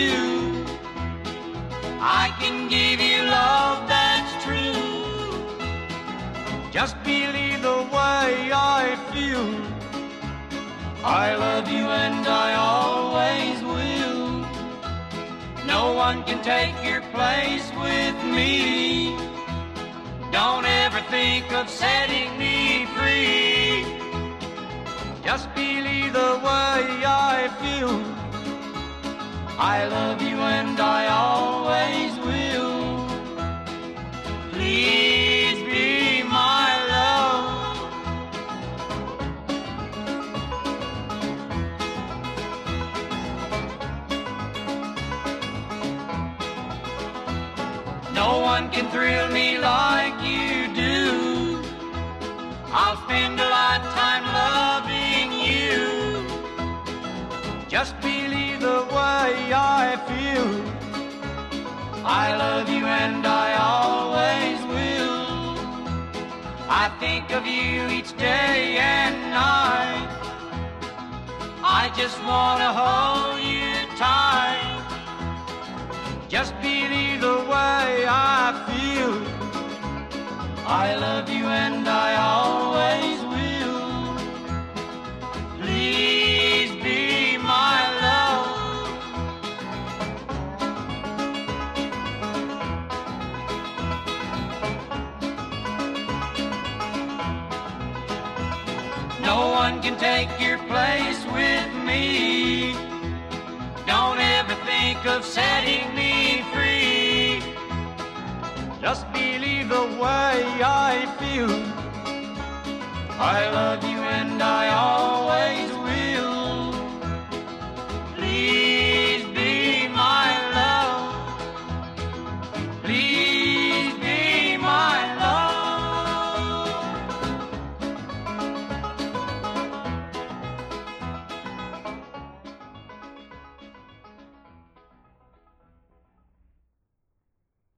you. I can give you love that's true. Just believe the way I feel. I love you and I always will. No one can take your place with me. Don't ever think of setting me free. Just believe the way I feel. I love you and I always will. Please be my love. No one can thrill me like you do. I'll spend the way I feel. I love you and I always will. I think of you each day and night. I just wanna hold one can take your place with me. Don't ever think of setting me free. Just believe the way I feel. I love you and I